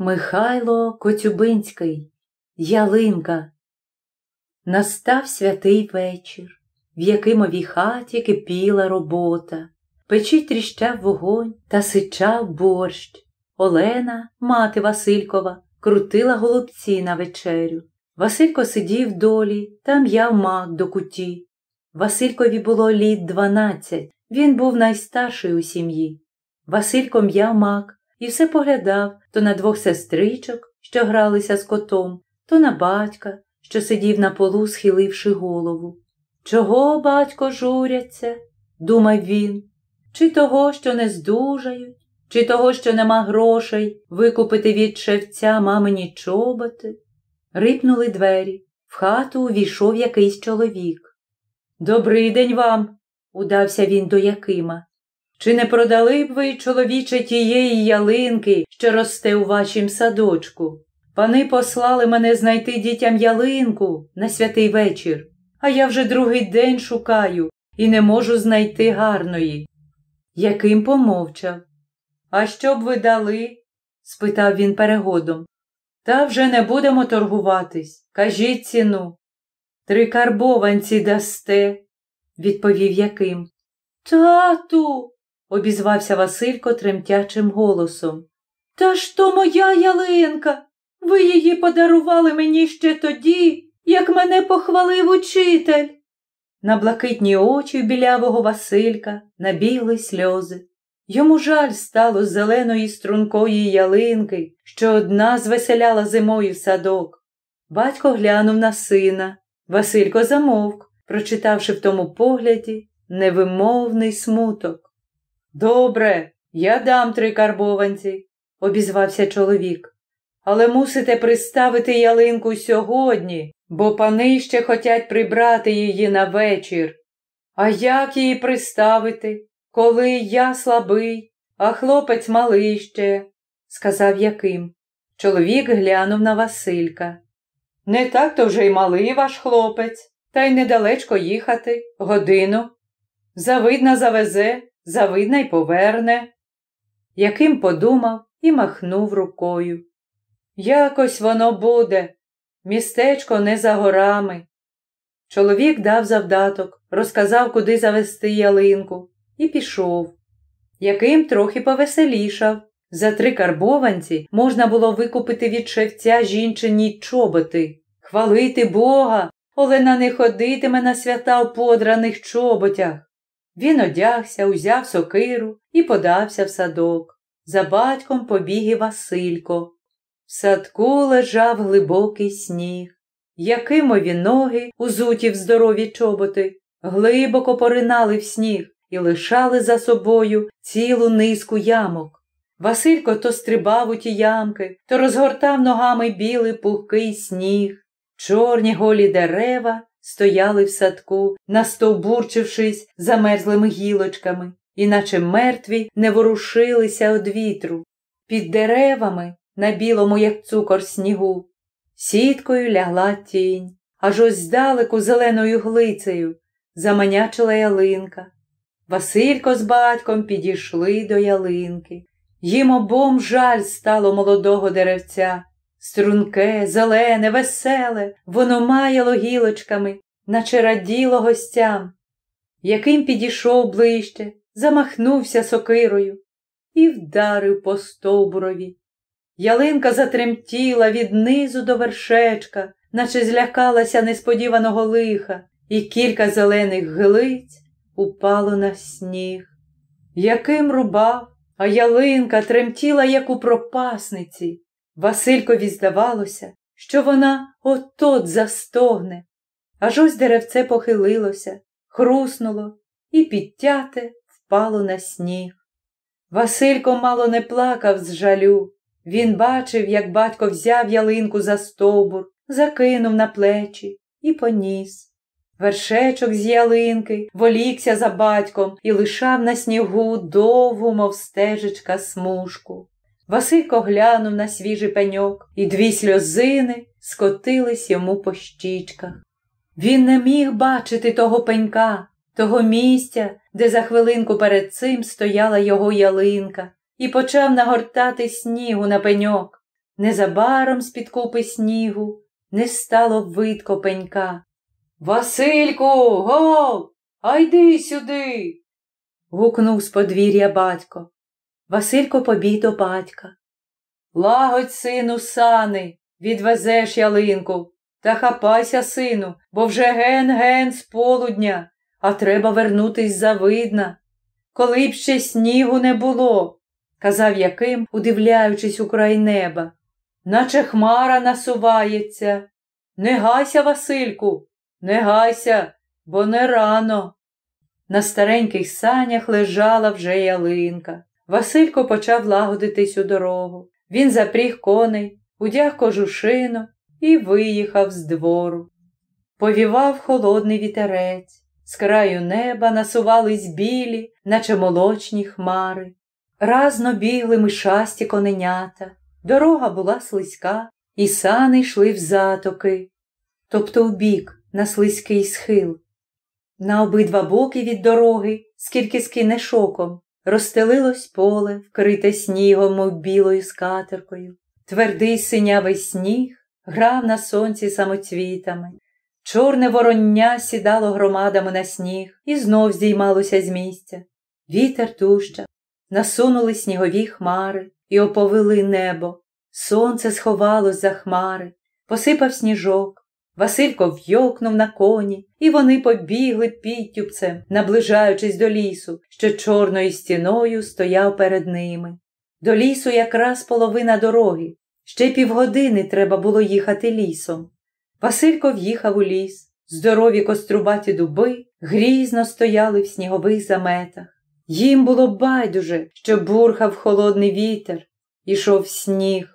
Михайло Коцюбинський, Ялинка. Настав святий вечір, в Якимовій хаті кипіла робота. Печі тріщав вогонь та сичав борщ. Олена, мати Василькова, крутила голубці на вечерю. Василько сидів долі та м'яв мак до куті. Василькові було літ дванадцять, він був найстарший у сім'ї. Василько м'яв мак і все поглядав то на двох сестричок, що гралися з котом, то на батька, що сидів на полу, схиливши голову. Чого, батько, журяться? думав він, чи того, що не здужають, чи того, що нема грошей викупити від шевця мамині чоботи. Рипнули двері, в хату увійшов якийсь чоловік. Добрий день вам, удався він до Якима. Чи не продали б ви, чоловіче, тієї ялинки, що росте у вашім садочку? Пани послали мене знайти дітям ялинку на святий вечір, а я вже другий день шукаю і не можу знайти гарної. Яким помовчав. А що б ви дали? спитав він перегодом. Та вже не будемо торгуватись. Кажіть ціну. Три карбованці дасте, відповів Яким. Тату, обізвався Василько тремтячим голосом. Та ж то моя ялинка. Ви її подарували мені ще тоді, як мене похвалив учитель. На блакитні очі білявого Василька набігли сльози. Йому жаль стало зеленої стрункої ялинки, що одна звеселяла зимою садок. Батько глянув на сина. Василько замовк, прочитавши в тому погляді невимовний смуток. Добре, я дам три карбованці, обізвався чоловік. Але мусите приставити ялинку сьогодні, бо пани ще хотять прибрати її на вечір. А як її приставити, коли я слабий, а хлопець малий ще, сказав Яким. Чоловік глянув на Василька. Не так то вже й малий ваш хлопець, та й недалечко їхати, годину. Завидна завезе, завидна й поверне. Яким подумав і махнув рукою. Якось воно буде, містечко не за горами. Чоловік дав завдаток, розказав, куди завести ялинку, і пішов. Яким трохи повеселішав. За три карбованці можна було викупити від шевця жінчині чоботи. Хвалити Бога, Олена не ходитиме на свята в подраних чоботях. Він одягся, узяв сокиру і подався в садок. За батьком побіг і Василько. В садку лежав глибокий сніг. Якимові ноги, узуті в здорові чоботи, глибоко поринали в сніг і лишали за собою цілу низку ямок. Василько то стрибав у ті ямки, то розгортав ногами білий пухкий сніг. Чорні голі дерева стояли в садку, настовбурчившись замерзлими гілочками, іначе мертві не ворушилися од вітру. Під деревами, на білому, як цукор снігу, сіткою лягла тінь, аж ось здалеку зеленою глицею заманячила ялинка. Василько з батьком підійшли до ялинки. Їм обом жаль стало молодого деревця. Струнке, зелене, веселе, воно маяло гілочками, наче раділо гостям. Яким підійшов ближче, замахнувся сокирою і вдарив по стовбурові. Ялинка затремтіла від низу до вершечка, наче злякалася несподіваного лиха, і кілька зелених глиць упало на сніг. Яким рубав, а ялинка тремтіла, як у пропасниці. Василькові здавалося, що вона от-от застогне. Аж ось деревце похилилося, хруснуло і підтяте впало на сніг. Василько мало не плакав з жалю. Він бачив, як батько взяв ялинку за стовбур, закинув на плечі і поніс. Вершечок з ялинки волікся за батьком і лишав на снігу довгу, мов стежечка, смужку. Василько глянув на свіжий пеньок, і дві сльозини скотились йому по щічках. Він не міг бачити того пенька, того місця, де за хвилинку перед цим стояла його ялинка, і почав нагортати снігу на пеньок. Незабаром з-під купи снігу не стало видко пенька. Васильку, гов, а йди сюди. гукнув з подвір'я батько. Василько побіг до батька. Лагодь, сину, сани, відвезеш ялинку, та хапайся, сину, бо вже ген-ген з полудня, а треба вернутись завидна. Коли б ще снігу не було, казав Яким, удивляючись у край неба. Наче хмара насувається. Не гайся, Васильку, не гайся, бо не рано. На стареньких санях лежала вже ялинка. Василько почав лагодитись у дорогу. Він запріг коней, удяг кожушину і виїхав з двору. Повівав холодний вітерець, з краю неба насувались білі, наче молочні хмари. Разно бігли мишасті коненята, дорога була слизька, і сани йшли в затоки, тобто в бік, на слизький схил. На обидва боки від дороги, скільки скине шоком, розстелилось поле, вкрите снігом, мов білою скатеркою. Твердий синявий сніг грав на сонці самоцвітами. Чорне вороння сідало громадами на сніг і знов здіймалося з місця. Вітер тущав, насунули снігові хмари і оповили небо. Сонце сховалось за хмари, посипав сніжок. Василько вйокнув на коні, і вони побігли підтюпцем, наближаючись до лісу, що чорною стіною стояв перед ними. До лісу якраз половина дороги. Ще півгодини треба було їхати лісом. Василько в'їхав у ліс. Здорові кострубаті дуби грізно стояли в снігових заметах. Їм було байдуже, що бурхав холодний вітер, ішов сніг.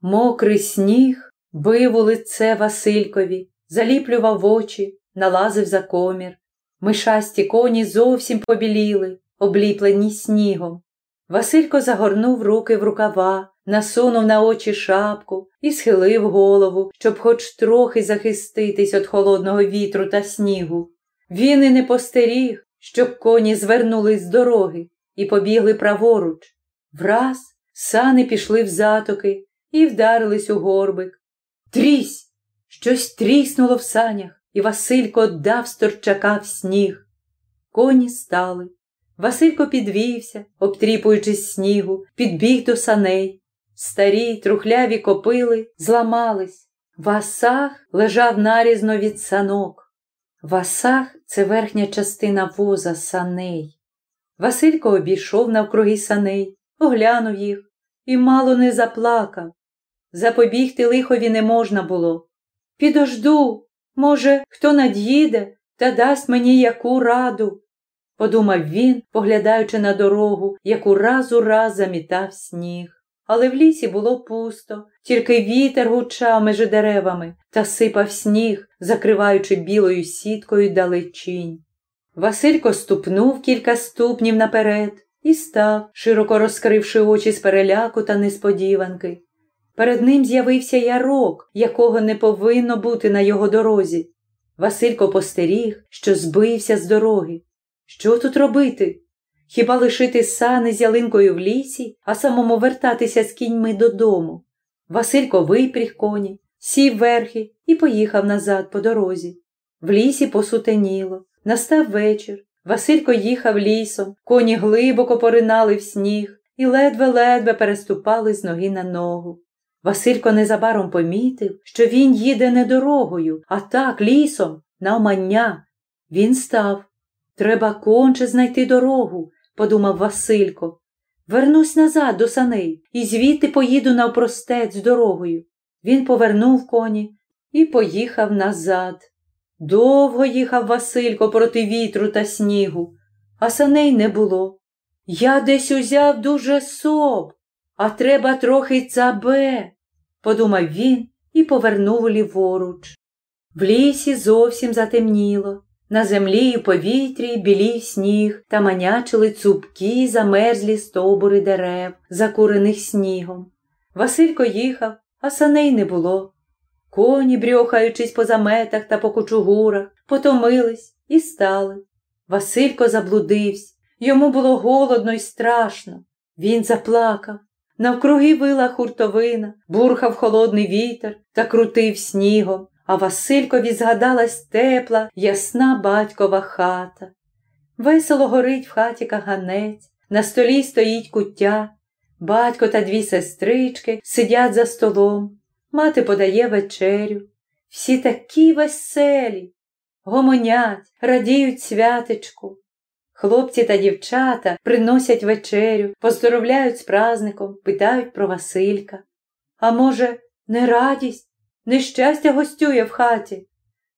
Мокрий сніг бив у лице Василькові, заліплював очі, налазив за комір. Мишасті коні зовсім побіліли, обліплені снігом. Василько загорнув руки в рукава, насунув на очі шапку і схилив голову, щоб хоч трохи захиститись від холодного вітру та снігу. Він і не постеріг, щоб коні звернулись з дороги і побігли праворуч. Враз сани пішли в затоки і вдарились у горбик. Трісь! Щось тріснуло в санях, і Василько дав сторчака в сніг. Коні стали. Василько підвівся, обтріпуючись снігу, підбіг до саней. Старі, трухляві копили зламались. Васах лежав нарізно від санок. Васах це верхня частина воза саней. Василько обійшов навкруги саней, оглянув їх і мало не заплакав. Запобігти лихові не можна було. Підожду, може, хто над'їде та дасть мені яку раду, подумав він, поглядаючи на дорогу, яку раз у раз замітав сніг. Але в лісі було пусто, тільки вітер гучав межи деревами та сипав сніг, закриваючи білою сіткою далечінь. Василько ступнув кілька ступнів наперед і став, широко розкривши очі з переляку та несподіванки. Перед ним з'явився ярок, якого не повинно бути на його дорозі. Василько постеріг, що збився з дороги. Що тут робити? Хіба лишити сани з ялинкою в лісі, а самому вертатися з кіньми додому? Василько випріг коні, сів верхи і поїхав назад по дорозі. В лісі посутеніло, настав вечір. Василько їхав лісом, коні глибоко поринали в сніг і ледве-ледве переступали з ноги на ногу. Василько незабаром помітив, що він їде не дорогою, а так лісом, на навмання. Він став. Треба конче знайти дорогу, подумав Василько. Вернусь назад до саней і звідти поїду навпростець дорогою. Він повернув коні і поїхав назад. Довго їхав Василько проти вітру та снігу, а саней не було. Я десь узяв дуже соб, а треба трохи цабе, подумав він і повернув ліворуч. В лісі зовсім затемніло. На землі і повітрі білів сніг та манячили цупкі замерзлі стовбури дерев, закурених снігом. Василько їхав, а саней не було. Коні, брьохаючись по заметах та по кучугурах, потомились і стали. Василько заблудився. Йому було голодно і страшно. Він заплакав. Навкруги вила хуртовина, бурхав холодний вітер та крутив снігом, а Василькові згадалась тепла, ясна батькова хата. Весело горить в хаті каганець, на столі стоїть куття, батько та дві сестрички сидять за столом, мати подає вечерю. Всі такі веселі, гомонять, радіють святечку. Хлопці та дівчата приносять вечерю, поздоровляють з праздником, питають про Василька. А може, не радість, нещастя гостює в хаті?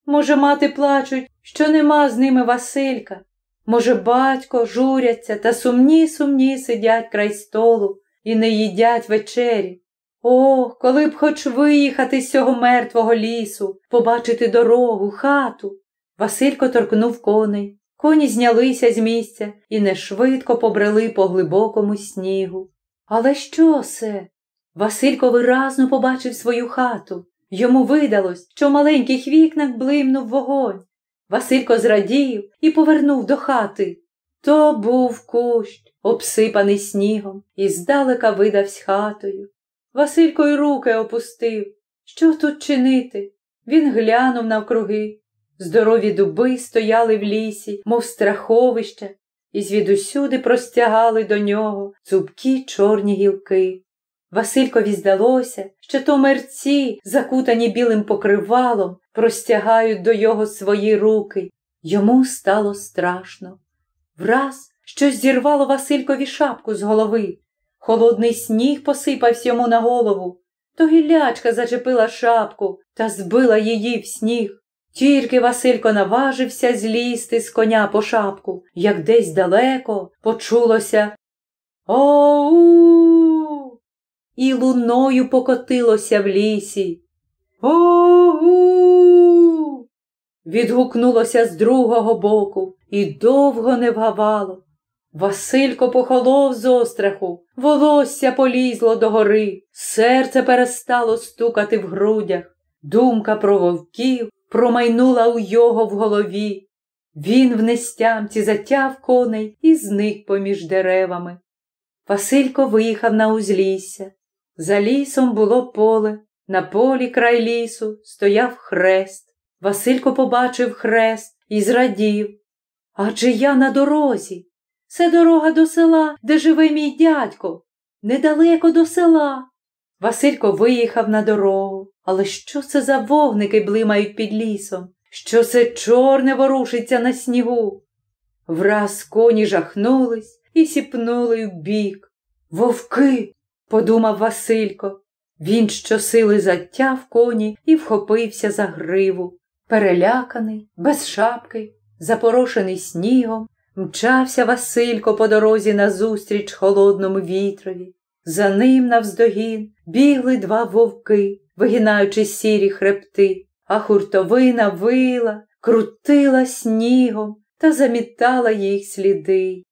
Може, мати плачуть, що нема з ними Василька? Може, батько журяться та сумні сумні сидять край столу і не їдять вечері. О, коли б хоч виїхати з цього мертвого лісу, побачити дорогу, хату. Василько торкнув коней. Коні знялися з місця і нешвидко побрели по глибокому снігу. Але що це? Василько виразно побачив свою хату. Йому видалось, що в маленьких вікнах блимнув вогонь. Василько зрадів і повернув до хати. То був кущ, обсипаний снігом, і здалека видавсь хатою. Василько й руки опустив. Що тут чинити? Він глянув навкруги. Здорові дуби стояли в лісі, мов страховище, і звідусюди простягали до нього цупкі чорні гілки. Василькові здалося, що то мерці, закутані білим покривалом, простягають до його свої руки. Йому стало страшно. Враз щось зірвало Василькові шапку з голови. Холодний сніг посипався йому на голову. То гілячка зачепила шапку та збила її в сніг. Тільки Василько наважився злізти з коня по шапку, як десь далеко почулося Оу. І луною покотилося в лісі. Оу. Відгукнулося з другого боку і довго не вгавало. Василько похолов з остраху, волосся полізло догори, серце перестало стукати в грудях, думка про вовків промайнула у його в голові. Він в нестямці затяв коней і зник поміж деревами. Василько виїхав на узлісся. За лісом було поле, на полі край лісу стояв хрест. Василько побачив хрест і зрадів. Адже я на дорозі. Це дорога до села, де живе мій дядько. Недалеко до села. Василько виїхав на дорогу. Але що це за вогники блимають під лісом? Що це чорне ворушиться на снігу? Враз коні жахнулись і сіпнули в бік. Вовки, подумав Василько. Він щосили затяв коні і вхопився за гриву. Переляканий, без шапки, запорошений снігом, мчався Василько по дорозі назустріч холодному вітрові. За ним навздогін бігли два вовки, вигинаючи сірі хребти, а хуртовина вила, крутила снігом та замітала їх сліди.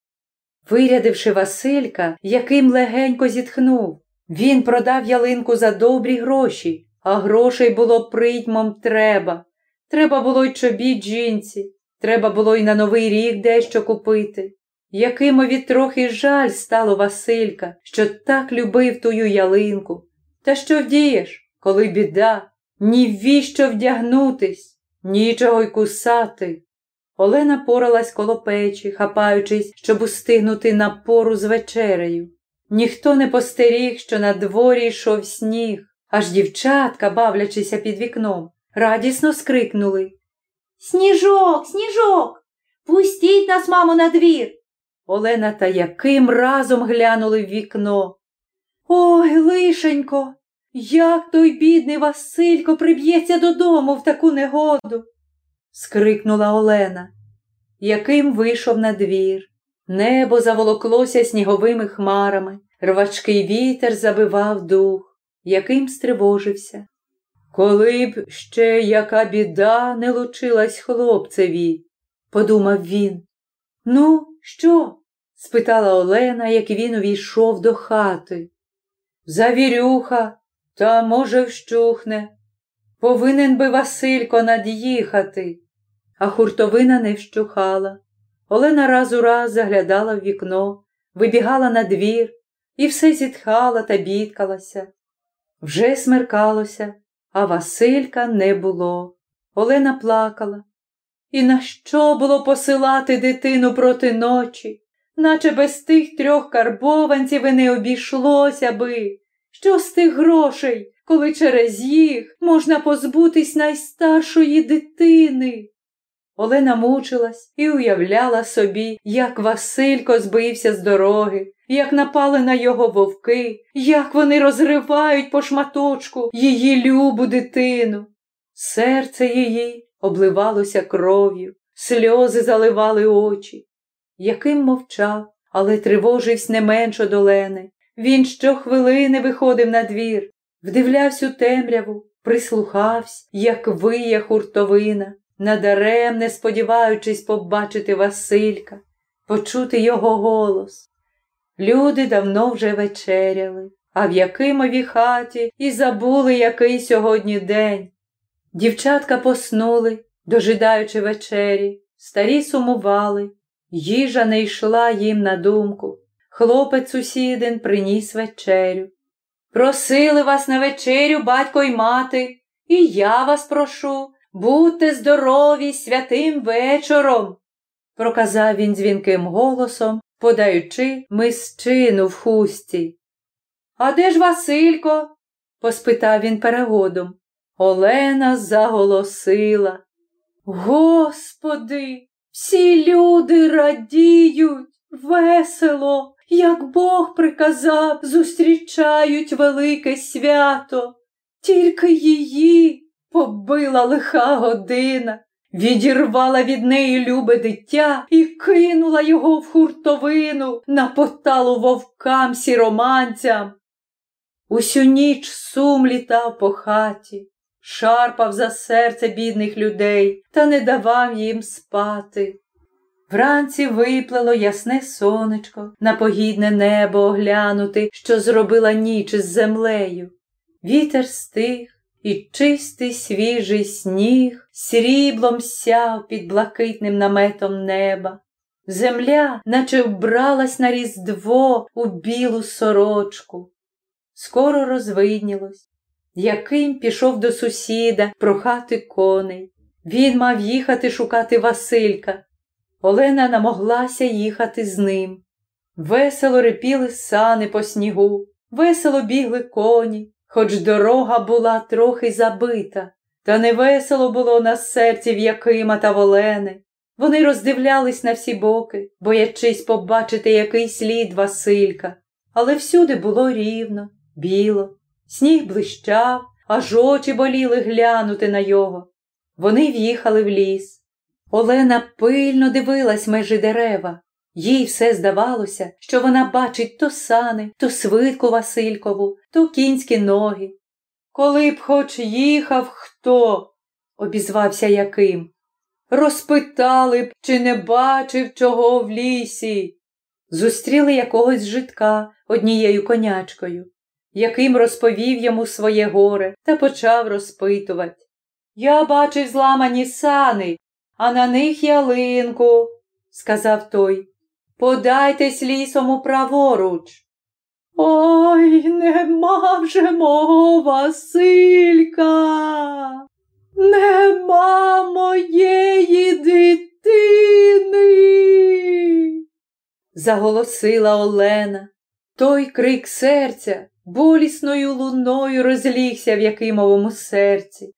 Вирядивши Василька, яким легенько зітхнув, він продав ялинку за добрі гроші, а грошей було приймом треба. Треба було й чобіт жінці, треба було й на новий рік дещо купити. Якимові трохи жаль стало Василька, що так любив тую ялинку. Та що вдієш, коли біда, ні віщо вдягнутись, нічого й кусати. Олена поралась коло печі, хапаючись, щоб устигнути на пору з вечерею. Ніхто не постеріг, що на дворі йшов сніг, аж дівчатка, бавлячися під вікном, радісно скрикнули Сніжок, сніжок, пустіть нас, мамо, на двір!» Олена та яким разом глянули в вікно. Ой, лишенько, як той бідний Василько приб'ється додому в таку негоду. скрикнула Олена. Яким вийшов на двір. Небо заволоклося сніговими хмарами, рвачкий вітер забивав дух, яким стривожився. Коли б ще яка біда не лучилась хлопцеві, подумав він. Ну, що? спитала Олена, як він увійшов до хати. Завірюха, та, може, вщухне. Повинен би Василько над'їхати. А хуртовина не вщухала. Олена раз у раз заглядала в вікно, вибігала на двір, і все зітхала та бідкалася. Вже смеркалося, а Василька не було. Олена плакала. І на що було посилати дитину проти ночі, наче без тих трьох карбованців і не обійшлося би. Що з тих грошей, коли через їх можна позбутись найстаршої дитини? Олена мучилась і уявляла собі, як Василько збився з дороги, як напали на його вовки, як вони розривають по шматочку її любу дитину. Серце її обливалося кров'ю, сльози заливали очі. Яким мовчав, але тривожився не менш од Олени. Він щохвилини виходив на двір, вдивлявся у темряву, прислухався, як виє хуртовина, надаремне сподіваючись побачити Василька, почути його голос. Люди давно вже вечеряли, а в Якимовій хаті і забули, який сьогодні день. Дівчатка поснули, дожидаючи вечері, старі сумували, їжа не йшла їм на думку. Хлопець сусідин приніс вечерю. Просили вас на вечерю, батько й мати, і я вас прошу, будьте здорові святим вечором, проказав він дзвінким голосом, подаючи мисчину в хусті. А де ж Василько? поспитав він перегодом. Олена заголосила. Господи, всі люди радіють, весело, як Бог приказав, зустрічають велике свято. Тільки її побила лиха година, відірвала від неї любе дитя і кинула його в хуртовину на поталу вовкам сіроманцям. Усю ніч сум літав по хаті, шарпав за серце бідних людей та не давав їм спати. Вранці виплило ясне сонечко, на погідне небо оглянути, що зробила ніч із землею. Вітер стих, і чистий свіжий сніг сріблом сяв під блакитним наметом неба. Земля, наче вбралась на різдво у білу сорочку. Скоро розвиднілось. Яким пішов до сусіда прохати коней. Він мав їхати шукати Василька. Олена намоглася їхати з ним. Весело репіли сани по снігу, весело бігли коні, хоч дорога була трохи забита, та не весело було на серці в Якима та Волени. Вони роздивлялись на всі боки, боячись побачити який слід Василька, але всюди було рівно, біло, сніг блищав, аж очі боліли глянути на його. Вони в'їхали в ліс. Олена пильно дивилась межі дерева. Їй все здавалося, що вона бачить то сани, то свитку Василькову, то кінські ноги. Коли б хоч їхав хто, обізвався Яким. Розпитали б, чи не бачив чого в лісі. Зустріли якогось житка однією конячкою, яким розповів йому своє горе та почав розпитувати. Я бачив зламані сани, а на них ялинку, сказав той. Подайтесь лісом у праворуч. Ой, нема вже мого Василька, нема моєї дитини. Заголосила Олена. Той крик серця болісною луною розлігся в Якимовому серці.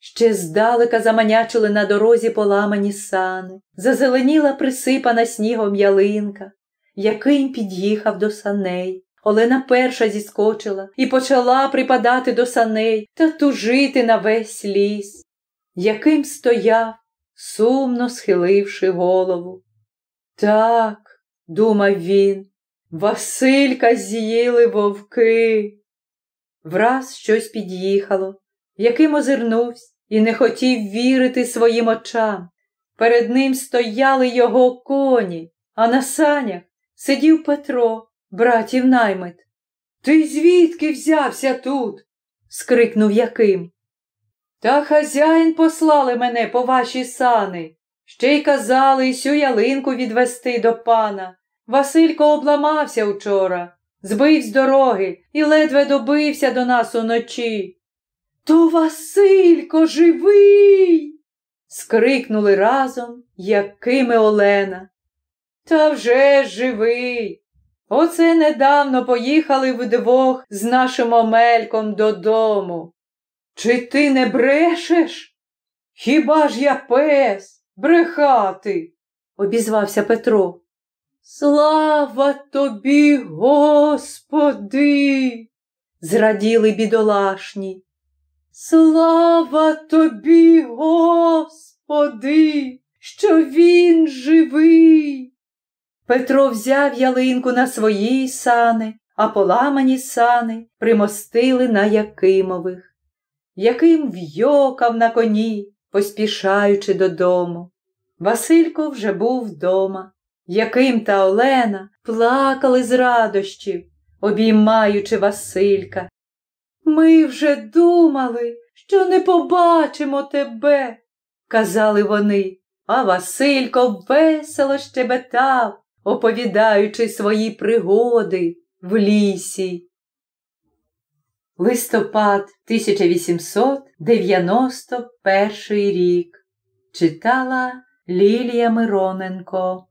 Ще здалека заманячили на дорозі поламані сани, зазеленіла присипана снігом ялинка, Яким під'їхав до саней. Олена перша зіскочила і почала припадати до саней та тужити на весь ліс. Яким стояв, сумно схиливши голову. Так, думав він, Василька з'їли вовки. Враз щось під'їхало, яким озирнувся і не хотів вірити своїм очам. Перед ним стояли його коні, а на санях сидів Петро, братів наймит. Ти звідки взявся тут? скрикнув Яким. Та хазяїн послали мене по ваші сани. Ще й казали сю ялинку відвести до пана. Василько обламався учора. збив з дороги і ледве добився до нас уночі. То Василько живий. скрикнули разом, Якими Олена. Та вже живий. Оце недавно поїхали вдвох з нашим Омельком додому. Чи ти не брешеш? Хіба ж я пес брехати? обізвався Петро. Слава тобі, Господи, зраділи бідолашні. Слава тобі, Господи, що він живий. Петро взяв ялинку на свої сани, а поламані сани примостили на Якимових. Яким вйокав на коні, поспішаючи додому. Василько вже був вдома. Яким та Олена плакали з радощів, обіймаючи Василька. Ми вже думали, що не побачимо тебе, казали вони, а Василько весело щебетав, оповідаючи свої пригоди в лісі. Листопад 1891 рік читала Лілія Мироненко